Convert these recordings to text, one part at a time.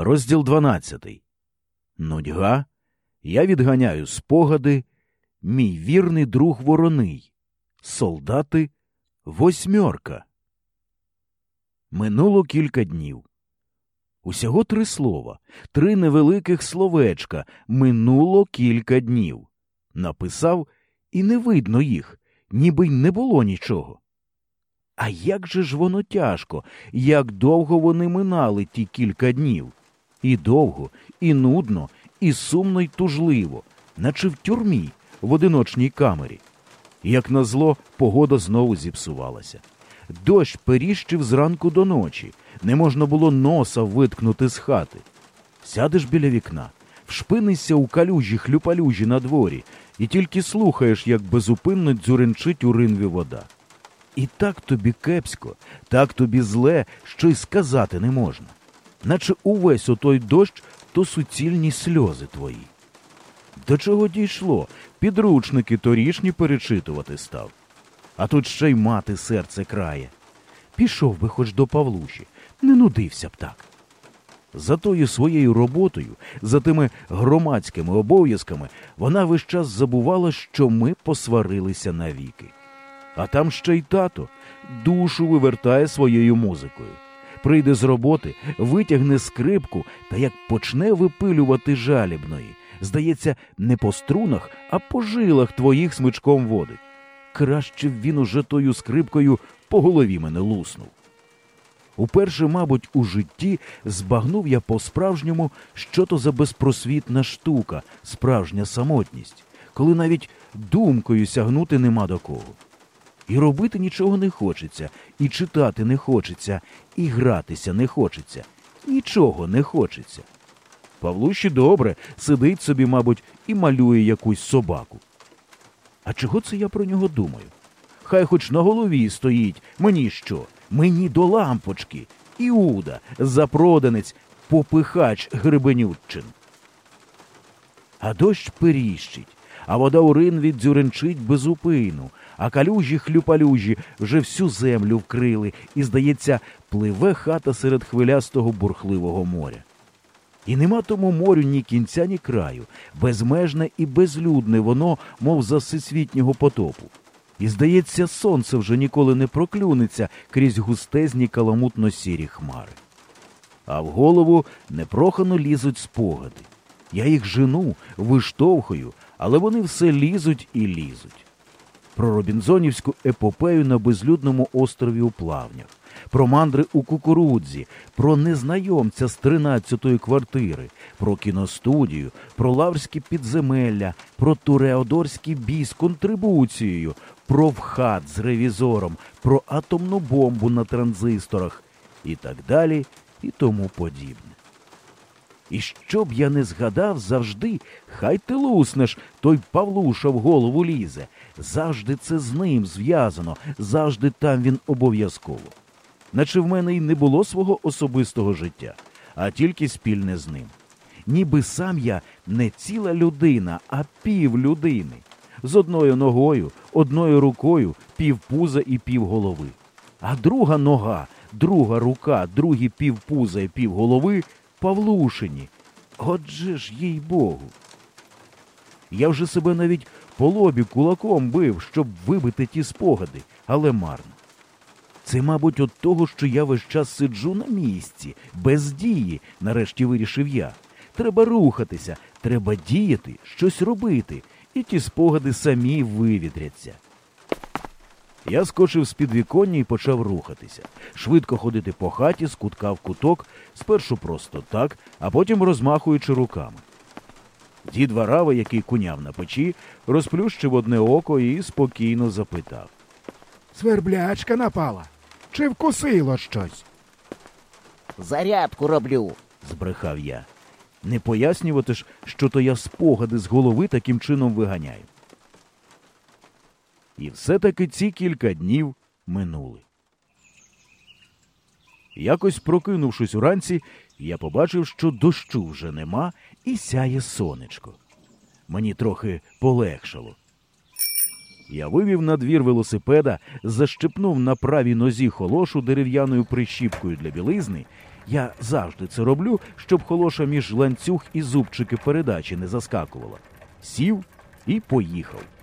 Розділ 12. Нудьга. Я відганяю спогади. Мій вірний друг вороний. Солдати. Восьмерка. Минуло кілька днів. Усього три слова, три невеликих словечка. Минуло кілька днів. Написав, і не видно їх, ніби й не було нічого. А як же ж воно тяжко, як довго вони минали ті кілька днів? І довго, і нудно, і сумно, й тужливо, наче в тюрмі, в одиночній камері. Як назло, погода знову зіпсувалася. Дощ періщив зранку до ночі, не можна було носа виткнути з хати. Сядеш біля вікна, вшпинися у калюжі хлюпалюжі на дворі, і тільки слухаєш, як безупинно дзюринчить у ринві вода. І так тобі кепсько, так тобі зле, що й сказати не можна. Наче увесь отой дощ то суцільні сльози твої. До чого дійшло, підручники торішні перечитувати став. А тут ще й мати серце крає. Пішов би хоч до Павлуші, не нудився б так. За тою своєю роботою, за тими громадськими обов'язками, вона весь час забувала, що ми посварилися навіки. А там ще й тато душу вивертає своєю музикою. Прийде з роботи, витягне скрипку та як почне випилювати жалібної. Здається, не по струнах, а по жилах твоїх смичком водить. Краще б він уже тою скрипкою по голові мене луснув. Уперше, мабуть, у житті збагнув я по-справжньому, що то за безпросвітна штука, справжня самотність, коли навіть думкою сягнути нема до кого. І робити нічого не хочеться, і читати не хочеться, і гратися не хочеться, нічого не хочеться. Павлущі добре сидить собі, мабуть, і малює якусь собаку. А чого це я про нього думаю? Хай хоч на голові стоїть, мені що? Мені до лампочки. Іуда, запроданець, попихач Гребенютчин. А дощ періщить, а вода у ринві дзюренчить безупину, а калюжі хлюпалюжі вже всю землю вкрили, і, здається, пливе хата серед хвилястого бурхливого моря. І нема тому морю ні кінця, ні краю, безмежне і безлюдне воно, мов за всесвітнього потопу. І, здається, сонце вже ніколи не проклюнеться крізь густезні каламутно сірі хмари. А в голову непрохано лізуть спогади. Я їх жену, виштовхую, але вони все лізуть і лізуть. Про Робінзонівську епопею на безлюдному острові у плавнях, про мандри у кукурудзі, про незнайомця з 13-ї квартири, про кіностудію, про лаврські підземелля, про туреодорський бій з контрибуцією, про вхат з ревізором, про атомну бомбу на транзисторах і так далі, і тому подібне. І що б я не згадав завжди, хай ти луснеш, той Павлуша в голову лізе. Завжди це з ним зв'язано, завжди там він обов'язково. Наче в мене й не було свого особистого життя, а тільки спільне з ним. Ніби сам я не ціла людина, а пів людини. З одною ногою, одною рукою, пів пуза і пів голови. А друга нога, друга рука, другі пів пуза і пів голови Павлушині. Отже ж, їй Богу. Я вже себе навіть по лобі кулаком бив, щоб вибити ті спогади, але марно. Це, мабуть, от того, що я весь час сиджу на місці, без дії, нарешті вирішив я. Треба рухатися, треба діяти, щось робити, і ті спогади самі вивідряться. Я скочив з підвіконня і почав рухатися, швидко ходити по хаті з кутка в куток, спершу просто так, а потім розмахуючи руками. Дід Варава, який куняв на печі, розплющив одне око і спокійно запитав. Сверблячка напала. Чи вкусило щось? Зарядку роблю. збрехав я. Не пояснювати ж, що то я спогади з голови таким чином виганяю. І все-таки ці кілька днів минули. Якось прокинувшись уранці, я побачив, що дощу вже нема, і сяє сонечко. Мені трохи полегшало. Я вивів на двір велосипеда, защепнув на правій нозі холошу дерев'яною прищіпкою для білизни Я завжди це роблю, щоб холоша між ланцюг і зубчики передачі не заскакувала. Сів і поїхав.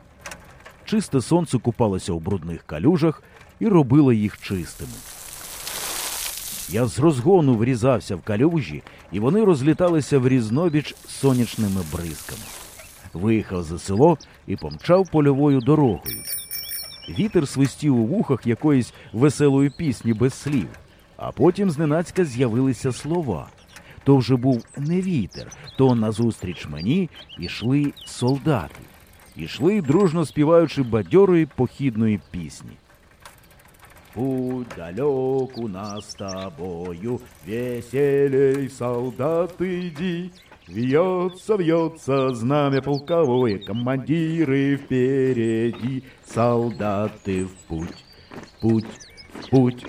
Чисте сонце купалося у брудних калюжах і робило їх чистими. Я з розгону врізався в калюжі, і вони розліталися в різнобіч сонячними бризками. Виїхав за село і помчав польовою дорогою. Вітер свистів у вухах якоїсь веселої пісні без слів, а потім зненацька з'явилися слова. То вже був не вітер, то назустріч мені йшли солдати. Ішли, дружно співаючи бадьорої похідної пісні. Путь далек у нас с тобою, веселей, солдат, иди. Вьется, вьется знамя полковое, командиры впереди, солдаты в путь, путь, путь.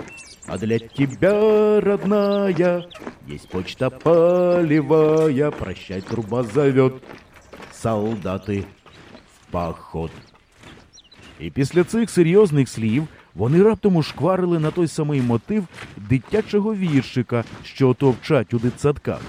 А для тебя, родная, есть почта полевая, прощай, труба зовет, солдати в поход. І після цих серйозних слів вони раптом ушкварили на той самий мотив дитячого віршика, що товчать у дитсадках.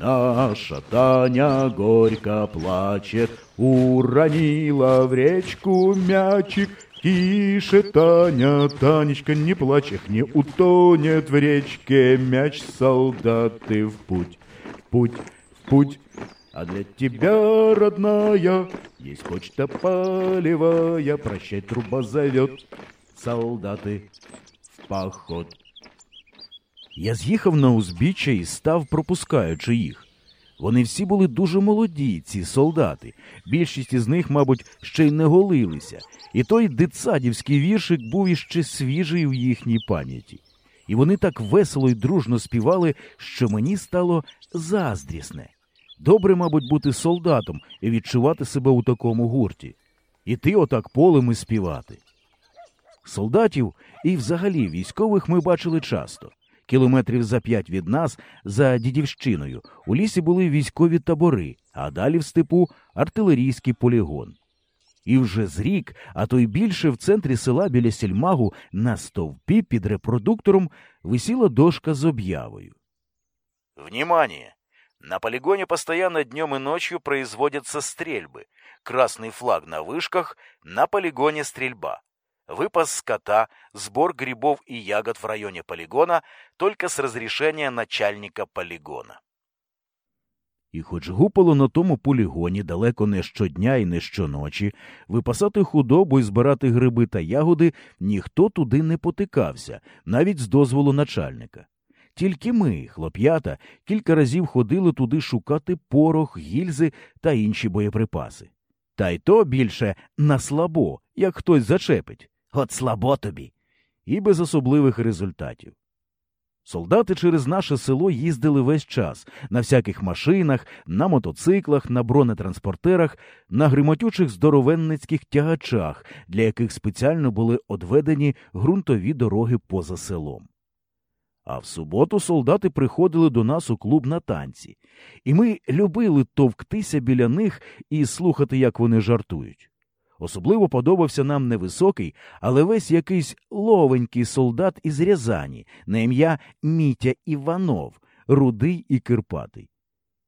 Наша Таня горько плачет, уронила в речку мячик. Тише, Таня, Танечка, не плачь, эх, не утонет в речке мяч, солдаты в путь, в путь, в путь. А для тебя, родная, есть почта полевая, прощай, труба зовет, солдаты в поход. Я з'їхав на узбіччя і став, пропускаючи їх. Вони всі були дуже молоді, ці солдати. Більшість із них, мабуть, ще й не голилися, і той дитсадівський віршик був іще свіжий у їхній пам'яті. І вони так весело й дружно співали, що мені стало заздрісне. Добре, мабуть, бути солдатом і відчувати себе у такому гурті. Іти отак полем і співати. Солдатів і взагалі військових ми бачили часто. Кілометрів за п'ять від нас, за дідівщиною, у лісі були військові табори, а далі в степу артилерійський полігон. І вже з рік, а то й більше в центрі села біля сільмагу на стовпі під репродуктором висіла дошка з об'явою. Внимание! На полигоне постоянно днем и ночью производятся стрельбы. Красный флаг на вышках, на полигоне стрельба. Выпас скота, сбор грибов и ягод в районе полигона только с разрешения начальника полигона. І хоч гупало на тому полігоні далеко не щодня і не щоночі, випасати худобу і збирати гриби та ягоди ніхто туди не потикався, навіть з дозволу начальника. Тільки ми, хлоп'ята, кілька разів ходили туди шукати порох, гільзи та інші боєприпаси. Та й то більше на слабо, як хтось зачепить. От слабо тобі. І без особливих результатів. Солдати через наше село їздили весь час на всяких машинах, на мотоциклах, на бронетранспортерах, на гримотючих здоровенницьких тягачах, для яких спеціально були одведені ґрунтові дороги поза селом. А в суботу солдати приходили до нас у клуб на танці, і ми любили товктися біля них і слухати, як вони жартують. Особливо подобався нам невисокий, але весь якийсь ловенький солдат із Рязані на ім'я Мітя Іванов, рудий і кирпатий.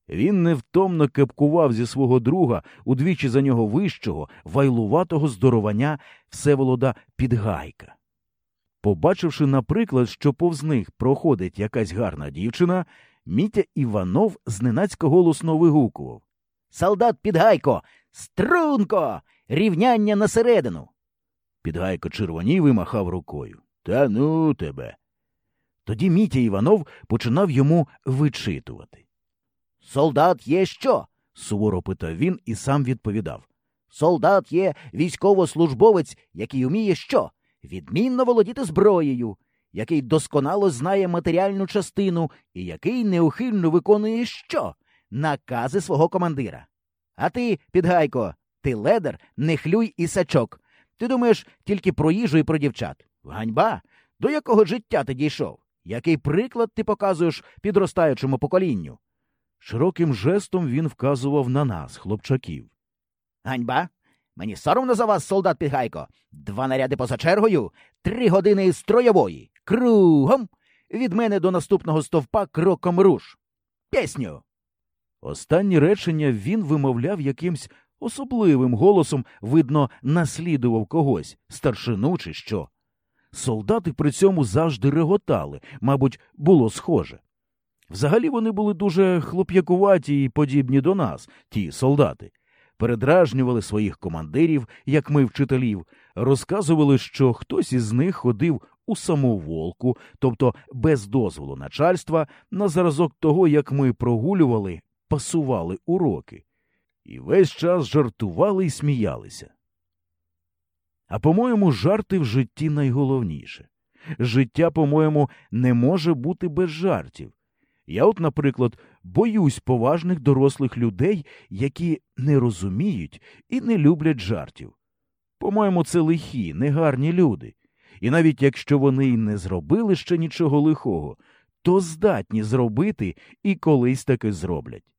Він невтомно кепкував зі свого друга, удвічі за нього вищого, вайлуватого здоровання Всеволода Підгайка. Побачивши, наприклад, що повз них проходить якась гарна дівчина, Мітя Іванов зненацька голосно вигукував Солдат Підгайко! Струнко! Рівняння на середину. Підгайко червонів і махав рукою. Та ну тебе. Тоді Мітя Іванов починав йому вичитувати. Солдат є що? суворо питав він і сам відповідав. Солдат є військовослужбовець, який уміє що? Відмінно володіти зброєю, який досконало знає матеріальну частину і який неухильно виконує що? Накази свого командира. А ти, підгайко, ти ледер, не хлюй і сачок. Ти думаєш тільки про їжу і про дівчат. Ганьба! До якого життя ти дійшов? Який приклад ти показуєш підростаючому поколінню? Широким жестом він вказував на нас, хлопчаків. Ганьба? Мені соромно за вас, солдат Підгайко. Два наряди поза чергою, три години із строєвої. Кругом. Від мене до наступного стовпа кроком руш. Пісню. Останні речення він вимовляв якимсь особливим голосом, видно, наслідував когось, старшину чи що. Солдати при цьому завжди реготали, мабуть, було схоже. Взагалі вони були дуже хлоп'якуваті і подібні до нас, ті солдати. Передражнювали своїх командирів, як ми вчителів, розказували, що хтось із них ходив у самоволку, тобто без дозволу начальства, на зразок того, як ми прогулювали, пасували уроки, і весь час жартували і сміялися. А по-моєму, жарти в житті найголовніше. Життя, по-моєму, не може бути без жартів. Я, от, наприклад, боюсь поважних дорослих людей, які не розуміють і не люблять жартів. По-моєму, це лихі, негарні люди. І навіть якщо вони й не зробили ще нічого лихого, то здатні зробити і колись таки зроблять.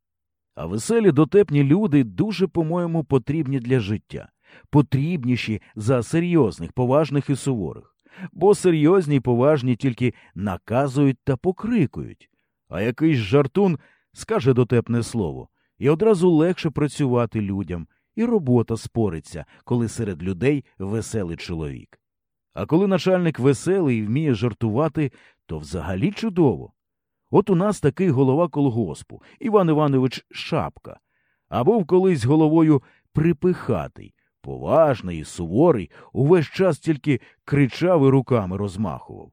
А веселі дотепні люди дуже, по-моєму, потрібні для життя, потрібніші за серйозних, поважних і суворих, бо серйозні й поважні тільки наказують та покрикують, а якийсь жартун скаже дотепне слово, і одразу легше працювати людям, і робота спориться, коли серед людей веселий чоловік. А коли начальник веселий і вміє жартувати, то взагалі чудово. От у нас такий голова колгоспу, Іван Іванович Шапка, а був колись головою припихатий, поважний і суворий, увесь час тільки кричав і руками розмахував.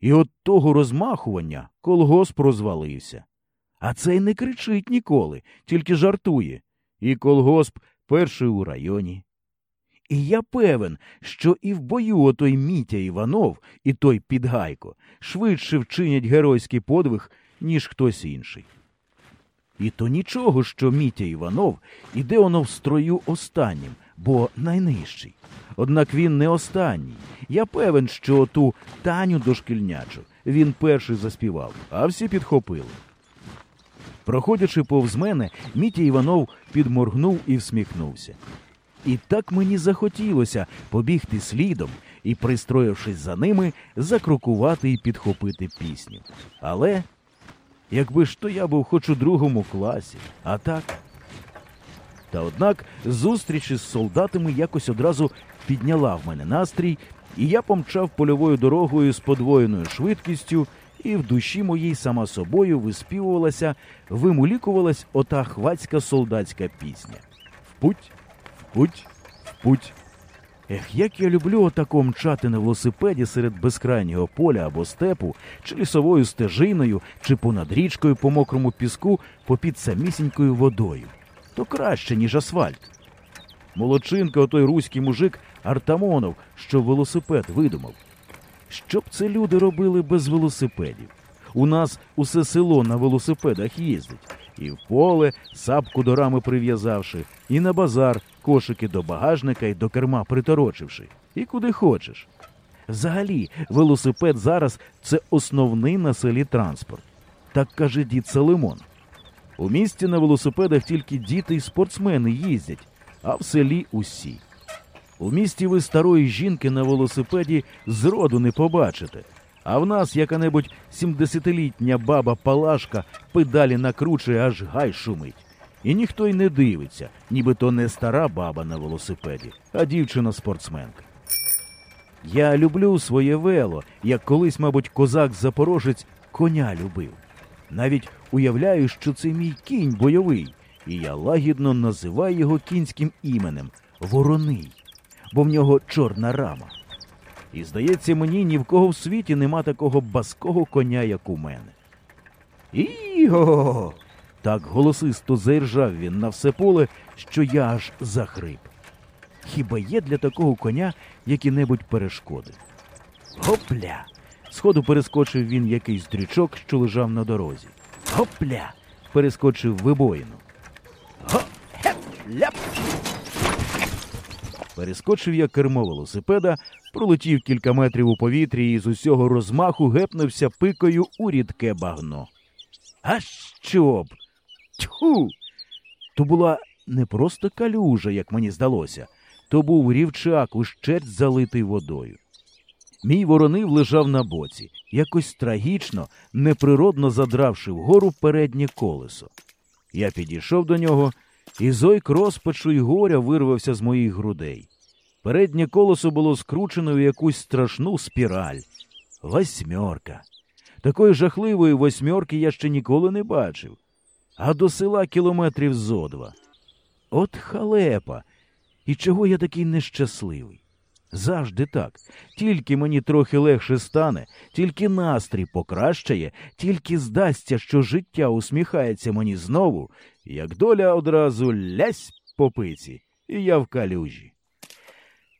І от того розмахування колгосп розвалився. А цей не кричить ніколи, тільки жартує, і колгосп перший у районі. І я певен, що і в бою отой Мітя Іванов, і той Підгайко швидше вчинять геройський подвиг, ніж хтось інший. І то нічого, що Мітя Іванов іде оно в строю останнім, бо найнижчий. Однак він не останній. Я певен, що ту Таню дошкільнячу він перший заспівав, а всі підхопили. Проходячи повз мене, Мітя Іванов підморгнув і всміхнувся. І так мені захотілося побігти слідом і, пристроївшись за ними, закрокувати і підхопити пісню. Але, якби ж то я був хоч у другому класі, а так. Та однак зустріч із солдатами якось одразу підняла в мене настрій, і я помчав польовою дорогою з подвоєною швидкістю, і в душі моїй сама собою виспівувалася, вимулікувалась ота хвацька солдатська пісня. В путь, в путь, в путь. Ех, як я люблю отако мчати на велосипеді серед безкрайнього поля або степу, чи лісовою стежиною, чи понад річкою по мокрому піску, попід самісінькою водою. То краще, ніж асфальт. Молодчинка, отой руський мужик Артамонов, що велосипед видумав. Що б це люди робили без велосипедів? У нас усе село на велосипедах їздить. І в поле, сапку до рами прив'язавши, і на базар кошики до багажника і до керма приторочивши, і куди хочеш. Взагалі, велосипед зараз це основний на селі транспорт. Так каже дід Салимон. У місті на велосипедах тільки діти й спортсмени їздять, а в селі усі. У місті ви старої жінки на велосипеді зроду не побачите. А в нас яка-небудь сімдесятилітня баба Палашка педалі накручує, аж гай шумить. І ніхто й не дивиться, ніби то не стара баба на велосипеді, а дівчина-спортсменка. Я люблю своє вело, як колись, мабуть, козак-запорожець коня любив. Навіть уявляю, що це мій кінь бойовий, і я лагідно називаю його кінським іменем Вороний, бо в нього чорна рама. І, здається, мені ні в кого в світі нема такого баского коня, як у мене. Іго. Так голосисто заіржав він на все поле, що я аж захрип. Хіба є для такого коня які-небудь перешкоди? Гопля! Сходу перескочив він якийсь дрючок, що лежав на дорозі. Гопля! Перескочив вибоїну. Го! Хеп! Ляп! Перескочив я кермо велосипеда, пролетів кілька метрів у повітрі і з усього розмаху гепнувся пикою у рідке багно. А що б? Тьху! То була не просто калюжа, як мені здалося, то був рівчак ущерть залитий водою. Мій воронив лежав на боці, якось трагічно, неприродно задравши вгору переднє колесо. Я підійшов до нього, і зойк розпачу й горя вирвався з моїх грудей. Переднє колесо було скручено в якусь страшну спіраль. Восьмерка. Такої жахливої восьмерки я ще ніколи не бачив, а до села кілометрів зо два. От халепа. І чого я такий нещасливий? Завжди так. Тільки мені трохи легше стане, тільки настрій покращає, тільки здасться, що життя усміхається мені знову, як доля одразу лясь по пиці, і я в калюжі.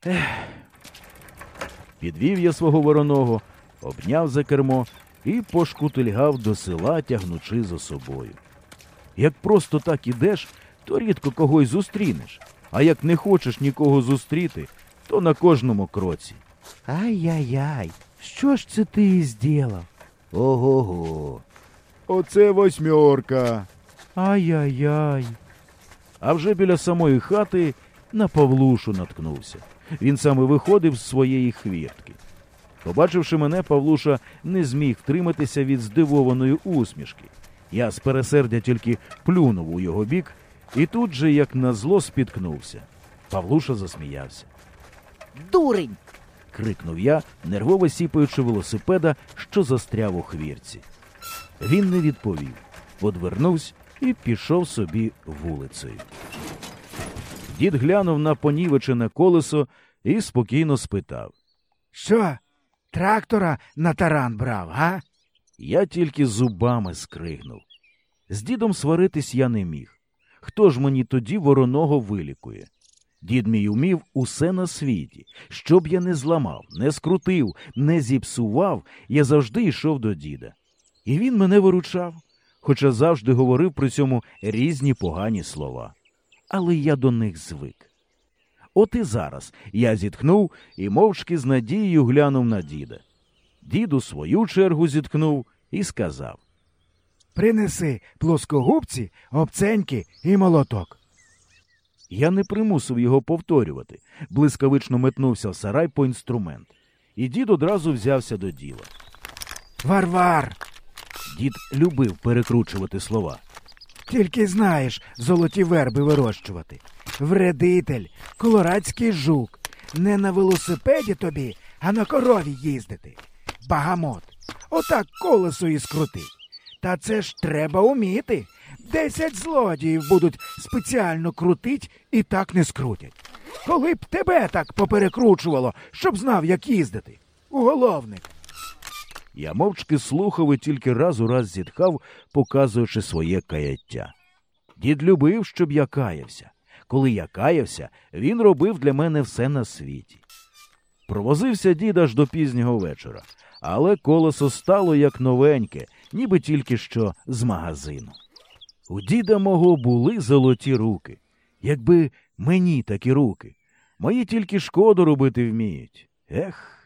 Ех. Підвів я свого вороного, обняв за кермо і пошкутильгав до села, тягнучи за собою. Як просто так ідеш, то рідко когось зустрінеш, а як не хочеш нікого зустріти, то на кожному кроці. Ай-яй-яй, що ж це ти зділав? Ого-го. Оце восьмерка. Ай-яй-яй. А вже біля самої хати на Павлушу наткнувся. Він саме виходив з своєї хвіртки. Побачивши мене, Павлуша не зміг втриматися від здивованої усмішки. Я з пересердя тільки плюнув у його бік і тут же, як назло, спіткнувся. Павлуша засміявся. Дурень! крикнув я, нервово сіпаючи велосипеда, що застряв у хвірці. Він не відповів, одвернувся і пішов собі вулицею. Дід глянув на понівечене колесо і спокійно спитав. Що? Трактора на таран брав, га? Я тільки зубами скригнув. З дідом сваритись я не міг. Хто ж мені тоді вороного вилікує? Дід мій умів усе на світі. Щоб я не зламав, не скрутив, не зіпсував, я завжди йшов до діда. І він мене виручав, хоча завжди говорив при цьому різні погані слова. Але я до них звик. От і зараз я зітхнув і мовчки з надією глянув на діда. Дід у свою чергу зіткнув і сказав. Принеси плоскогубці, обценьки і молоток. Я не примусив його повторювати, блискавично метнувся в сарай по інструмент. І дід одразу взявся до діла. Варвар, Дід любив перекручувати слова. тільки знаєш золоті верби вирощувати. Вредитель, колорадський жук. Не на велосипеді тобі, а на корові їздити. Багамот. Отак колесо і скрутить. Та це ж треба уміти. Десять злодіїв будуть спеціально крутить і так не скрутять. Коли б тебе так поперекручувало, щоб знав, як їздити. Уголовник. Я мовчки слухав і тільки раз у раз зітхав, показуючи своє каяття. Дід любив, щоб я каявся. Коли я каявся, він робив для мене все на світі. Провозився дід аж до пізнього вечора, але колесо стало як новеньке, ніби тільки що з магазину. У діда мого були золоті руки. Якби мені такі руки. Мої тільки шкоду робити вміють. Ех.